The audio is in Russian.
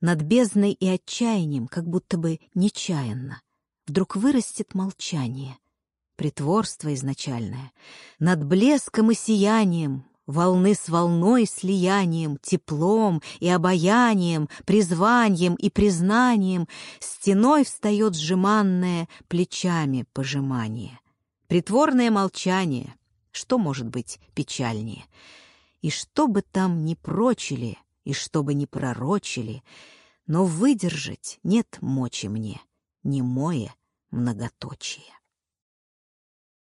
Над бездной и отчаянием, как будто бы нечаянно, вдруг вырастет молчание, притворство изначальное. Над блеском и сиянием, волны с волной слиянием, теплом и обаянием, призванием и признанием, стеной встает сжиманное плечами пожимание. Притворное молчание, что может быть печальнее? И что бы там ни прочили, и что бы ни пророчили, но выдержать нет мочи мне, не мое многоточие.